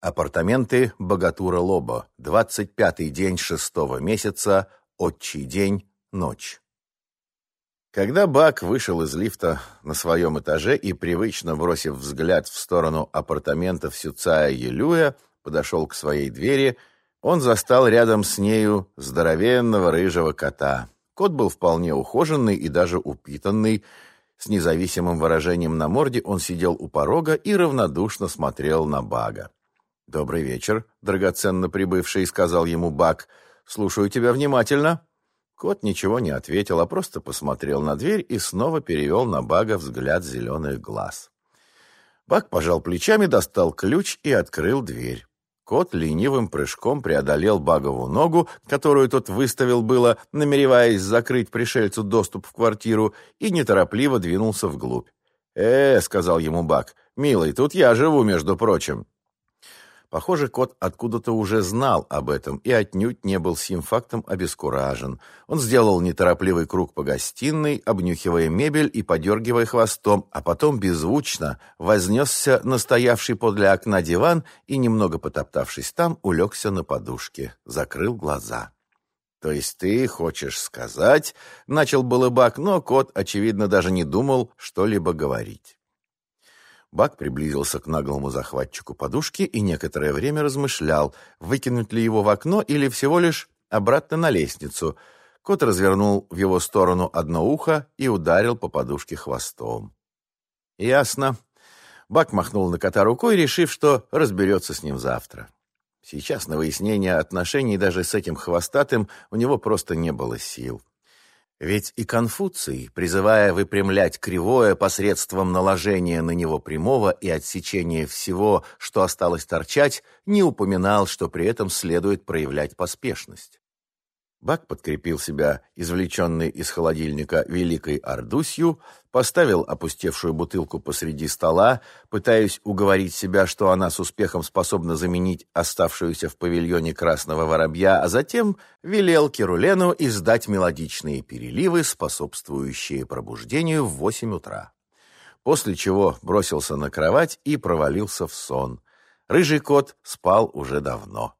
Апартаменты Богатура Лобо. 25-й день шестого месяца. Отчий день. Ночь. Когда Бак вышел из лифта на своем этаже и, привычно бросив взгляд в сторону апартаментов Сюцая Елюя, подошел к своей двери, он застал рядом с нею здоровенного рыжего кота. Кот был вполне ухоженный и даже упитанный. С независимым выражением на морде он сидел у порога и равнодушно смотрел на Бага. «Добрый вечер, драгоценно прибывший», — сказал ему Баг. «Слушаю тебя внимательно». Кот ничего не ответил, а просто посмотрел на дверь и снова перевел на Бага взгляд зеленых глаз. Баг пожал плечами, достал ключ и открыл дверь. Кот ленивым прыжком преодолел Багову ногу, которую тот выставил было, намереваясь закрыть пришельцу доступ в квартиру, и неторопливо двинулся вглубь. «Э, — сказал ему Баг, — милый, тут я живу, между прочим». Похоже, кот откуда-то уже знал об этом и отнюдь не был сим фактом обескуражен. Он сделал неторопливый круг по гостиной, обнюхивая мебель и подергивая хвостом, а потом беззвучно вознесся на стоявший подле окна диван и, немного потоптавшись там, улегся на подушке, закрыл глаза. «То есть ты хочешь сказать...» — начал было но кот, очевидно, даже не думал что-либо говорить. Бак приблизился к наглому захватчику подушки и некоторое время размышлял, выкинуть ли его в окно или всего лишь обратно на лестницу. Кот развернул в его сторону одно ухо и ударил по подушке хвостом. «Ясно». Бак махнул на кота рукой, решив, что разберется с ним завтра. Сейчас на выяснение отношений даже с этим хвостатым у него просто не было сил. Ведь и Конфуций, призывая выпрямлять кривое посредством наложения на него прямого и отсечения всего, что осталось торчать, не упоминал, что при этом следует проявлять поспешность. Бак подкрепил себя извлеченной из холодильника великой ордусью, поставил опустевшую бутылку посреди стола, пытаясь уговорить себя, что она с успехом способна заменить оставшуюся в павильоне красного воробья, а затем велел Керулену издать мелодичные переливы, способствующие пробуждению в восемь утра. После чего бросился на кровать и провалился в сон. Рыжий кот спал уже давно.